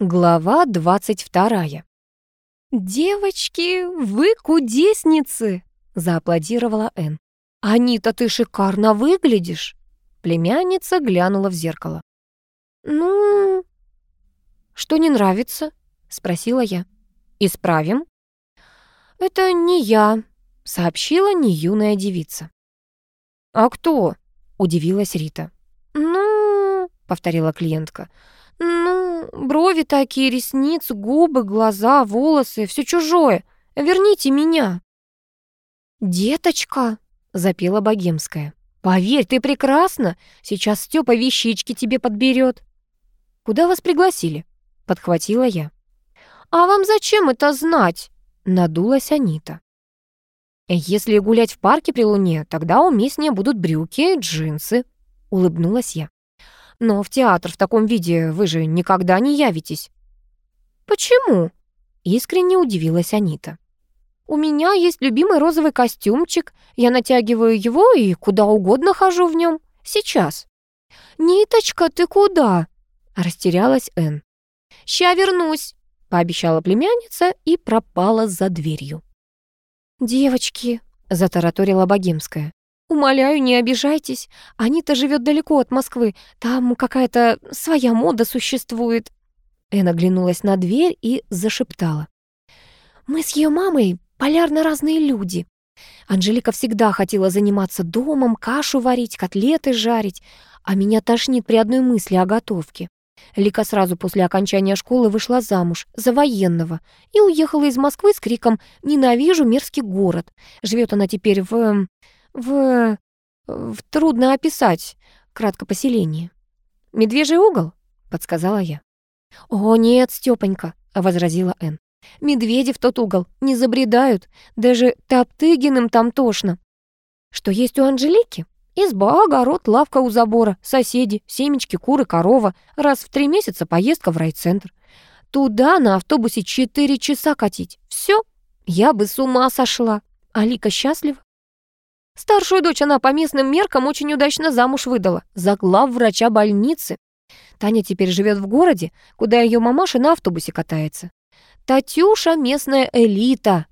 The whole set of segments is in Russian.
Глава 22. «Девочки, вы кудесницы!» — зааплодировала Энн. «Анита, ты шикарно выглядишь!» Племянница глянула в зеркало. «Ну...» «Что не нравится?» — спросила я. «Исправим?» «Это не я», — сообщила неюная девица. «А кто?» — удивилась Рита. «Ну...» — повторила клиентка. «Ну, брови такие, ресницы, губы, глаза, волосы, все чужое. Верните меня». «Деточка», — запела богемская, — «поверь, ты прекрасна. Сейчас Стёпа вещички тебе подберет». «Куда вас пригласили?» — подхватила я. «А вам зачем это знать?» — надулась Анита. «Если гулять в парке при луне, тогда уместнее будут брюки, джинсы», — улыбнулась я. Но в театр в таком виде вы же никогда не явитесь». «Почему?» — искренне удивилась Анита. «У меня есть любимый розовый костюмчик. Я натягиваю его и куда угодно хожу в нем. Сейчас». «Ниточка, ты куда?» — растерялась Энн. «Ща вернусь», — пообещала племянница и пропала за дверью. «Девочки», — затараторила Богемская, «Умоляю, не обижайтесь. Анита живет далеко от Москвы. Там какая-то своя мода существует». Эна оглянулась на дверь и зашептала. «Мы с ее мамой полярно разные люди. Анжелика всегда хотела заниматься домом, кашу варить, котлеты жарить, а меня тошнит при одной мысли о готовке. Лика сразу после окончания школы вышла замуж за военного и уехала из Москвы с криком «Ненавижу мерзкий город». Живет она теперь в в... в трудно описать кратко поселение. «Медвежий угол?» — подсказала я. «О, нет, Стёпонька», — возразила Энн. «Медведи в тот угол не забредают, даже Топтыгиным там тошно. Что есть у Анжелики? Изба, огород, лавка у забора, соседи, семечки, куры, корова. Раз в три месяца поездка в райцентр. Туда на автобусе четыре часа катить. Все, я бы с ума сошла. Алика счастлива? Старшую дочь она по местным меркам очень удачно замуж выдала, за главврача больницы. Таня теперь живет в городе, куда ее мамаша на автобусе катается. Татюша — местная элита.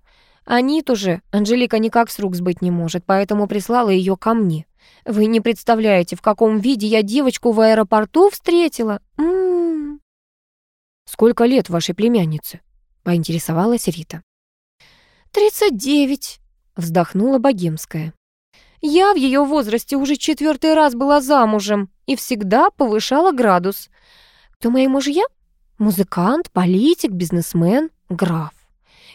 Они тоже Анжелика никак с рук сбыть не может, поэтому прислала ее ко мне. Вы не представляете, в каком виде я девочку в аэропорту встретила. М -м -м. «Сколько лет вашей племяннице?» — поинтересовалась Рита. «Тридцать девять», — вздохнула Богемская. Я в ее возрасте уже четвертый раз была замужем и всегда повышала градус. Кто мои мужья? Музыкант, политик, бизнесмен, граф.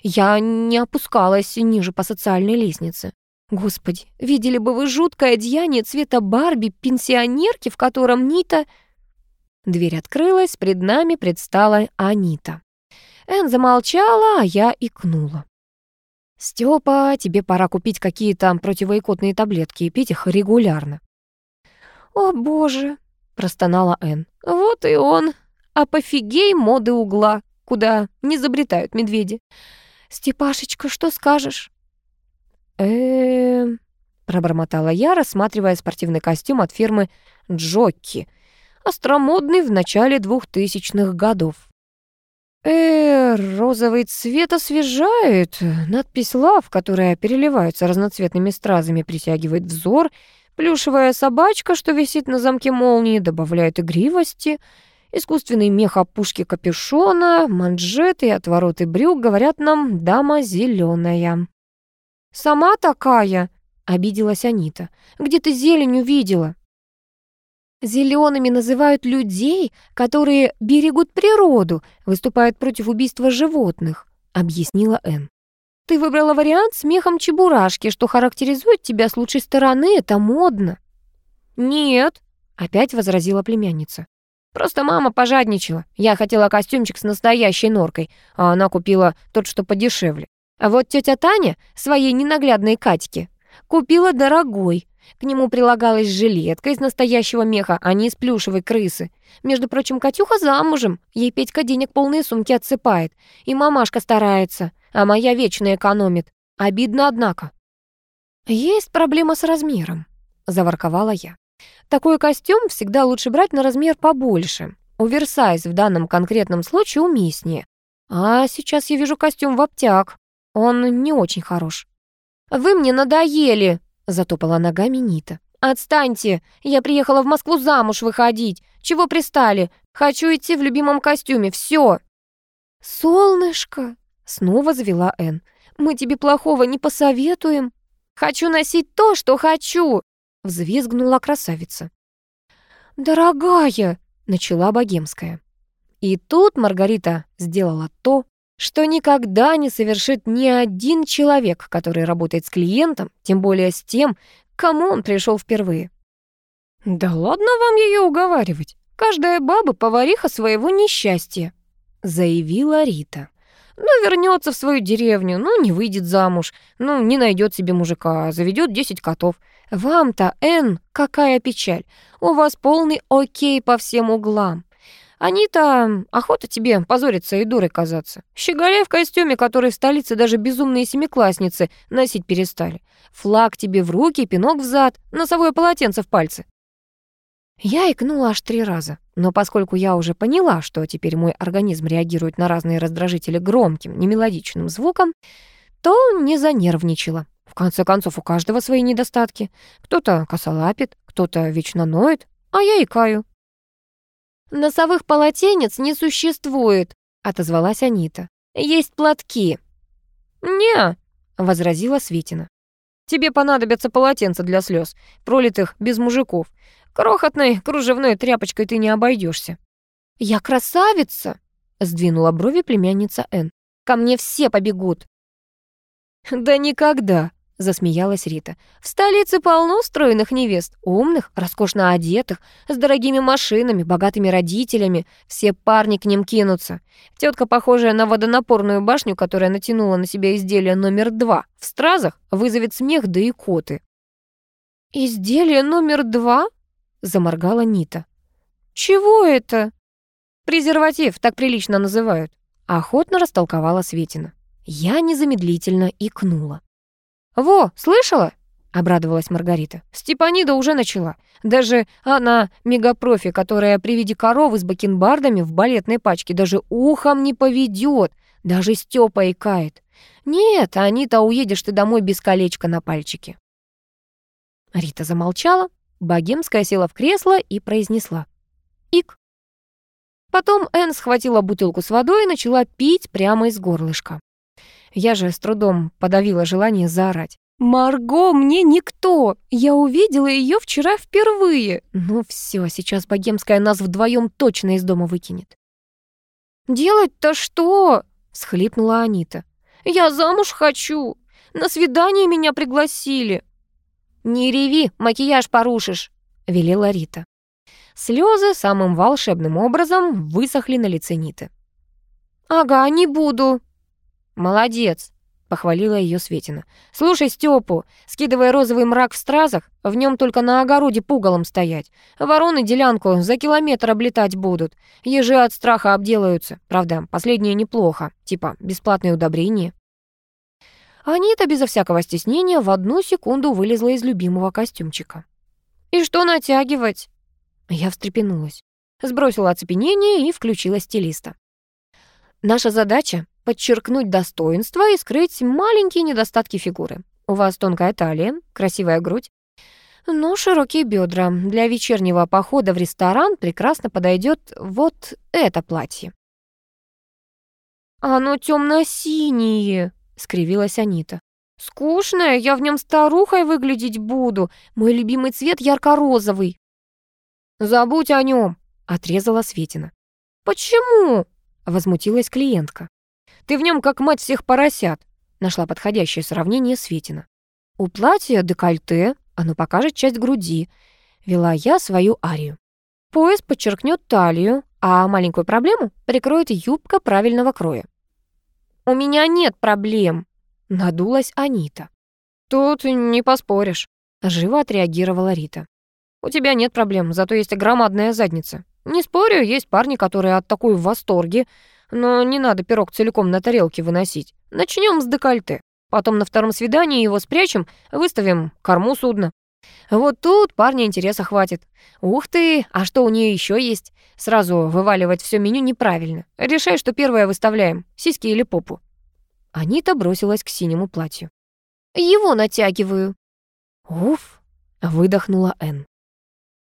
Я не опускалась ниже по социальной лестнице. Господи, видели бы вы жуткое одеяние цвета Барби пенсионерки, в котором Нита... Дверь открылась, пред нами предстала Анита. Эн замолчала, а я икнула. «Стёпа, тебе пора купить какие-то противоикотные таблетки и пить их регулярно». «О, боже!» — простонала Энн. «Вот и он, апофигей моды угла, куда не забретают медведи. Степашечка, что скажешь?» «Э-э-э...» пробормотала я, рассматривая спортивный костюм от фирмы «Джокки», остромодный в начале двухтысячных годов. Э, розовый цвет освежает. Надпись «Лав», которая переливается разноцветными стразами, притягивает взор. Плюшевая собачка, что висит на замке молнии, добавляет игривости. Искусственный мех опушки капюшона, манжеты и отвороты брюк говорят нам «дама зеленая». «Сама такая?» — обиделась Анита. «Где ты зелень увидела?» Зелеными называют людей, которые берегут природу, выступают против убийства животных, объяснила Энн. Ты выбрала вариант с мехом чебурашки, что характеризует тебя с лучшей стороны, это модно. Нет, опять возразила племянница. Просто мама пожадничала. Я хотела костюмчик с настоящей норкой, а она купила тот, что подешевле. А вот тетя Таня своей ненаглядной Катьке купила дорогой, к нему прилагалась жилетка из настоящего меха, а не из плюшевой крысы. Между прочим, Катюха замужем. Ей Петька денег полные сумки отсыпает. И мамашка старается, а моя вечно экономит. Обидно, однако. «Есть проблема с размером», — заворковала я. «Такой костюм всегда лучше брать на размер побольше. Оверсайз в данном конкретном случае уместнее. А сейчас я вижу костюм в обтяг. Он не очень хорош. «Вы мне надоели!» — затопала ногами Нита. «Отстаньте! Я приехала в Москву замуж выходить. Чего пристали? Хочу идти в любимом костюме. Все!» «Солнышко!» — снова завела Энн. «Мы тебе плохого не посоветуем. Хочу носить то, что хочу!» — взвизгнула красавица. «Дорогая!» — начала богемская. И тут Маргарита сделала то, что никогда не совершит ни один человек, который работает с клиентом, тем более с тем, кому он пришел впервые. «Да ладно вам ее уговаривать. Каждая баба — повариха своего несчастья», — заявила Рита. «Ну, вернется в свою деревню, ну, не выйдет замуж, ну, не найдет себе мужика, заведет десять котов. Вам-то, Эн, какая печаль. У вас полный окей по всем углам. Они-то охота тебе позориться и дурой казаться. Щеголяй в костюме, который в столице даже безумные семиклассницы носить перестали. Флаг тебе в руки, пинок в зад, носовое полотенце в пальцы. Я икнула аж три раза, но поскольку я уже поняла, что теперь мой организм реагирует на разные раздражители громким, немелодичным звуком, то не занервничала. В конце концов, у каждого свои недостатки. Кто-то косолапит, кто-то вечно ноет, а я икаю. «Носовых полотенец не существует», — отозвалась Анита. «Есть платки». «Не», — возразила Светина. «Тебе понадобятся полотенца для слез, пролитых без мужиков. Крохотной кружевной тряпочкой ты не обойдешься. «Я красавица!» — сдвинула брови племянница Н. «Ко мне все побегут». «Да никогда!» Засмеялась Рита. «В столице полно стройных невест, умных, роскошно одетых, с дорогими машинами, богатыми родителями. Все парни к ним кинутся. Тетка, похожая на водонапорную башню, которая натянула на себя изделие номер два, в стразах вызовет смех да и коты». «Изделие номер два?» — заморгала Нита. «Чего это?» «Презерватив, так прилично называют», — охотно растолковала Светина. Я незамедлительно икнула. «Во, слышала?» — обрадовалась Маргарита. «Степанида уже начала. Даже она, мегапрофи, которая при виде коровы с бакенбардами в балетной пачке даже ухом не поведет, даже Стёпа икает. Нет, Анита, уедешь ты домой без колечка на пальчике». Рита замолчала, богемская села в кресло и произнесла. «Ик». Потом Энн схватила бутылку с водой и начала пить прямо из горлышка. Я же с трудом подавила желание заорать. «Марго мне никто! Я увидела ее вчера впервые! Ну все, сейчас богемская нас вдвоем точно из дома выкинет». «Делать-то что?» — всхлипнула Анита. «Я замуж хочу! На свидание меня пригласили!» «Не реви, макияж порушишь!» — велела Рита. Слезы самым волшебным образом высохли на лице Ниты. «Ага, не буду», «Молодец!» — похвалила ее Светина. «Слушай Степу, скидывая розовый мрак в стразах, в нем только на огороде пугалом стоять. Вороны делянку за километр облетать будут. Ежи от страха обделаются. Правда, последнее неплохо, типа бесплатное удобрение». Анита безо всякого стеснения в одну секунду вылезла из любимого костюмчика. «И что натягивать?» Я встрепенулась, сбросила оцепенение и включила стилиста. Наша задача подчеркнуть достоинства и скрыть маленькие недостатки фигуры. У вас тонкая талия, красивая грудь, но широкие бедра. Для вечернего похода в ресторан прекрасно подойдет вот это платье. «Оно темно-синее», — скривилась Анита. «Скучное, я в нем старухой выглядеть буду. Мой любимый цвет ярко-розовый». «Забудь о нем», — отрезала Светина. «Почему?» — возмутилась клиентка. Ты в нем как мать всех поросят», — нашла подходящее сравнение Светина. «У платья декольте, оно покажет часть груди», — вела я свою арию. Пояс подчеркнет талию, а маленькую проблему прикроет юбка правильного кроя. «У меня нет проблем», — надулась Анита. «Тут не поспоришь», — живо отреагировала Рита. «У тебя нет проблем, зато есть громадная задница. Не спорю, есть парни, которые от такой в восторге, но не надо пирог целиком на тарелке выносить. Начнем с декольте. Потом на втором свидании его спрячем, выставим корму судна. Вот тут парня интереса хватит. Ух ты, а что у нее еще есть? Сразу вываливать все меню неправильно. Решай, что первое выставляем, сиськи или попу. Анита бросилась к синему платью. Его натягиваю. Уф, выдохнула Энн.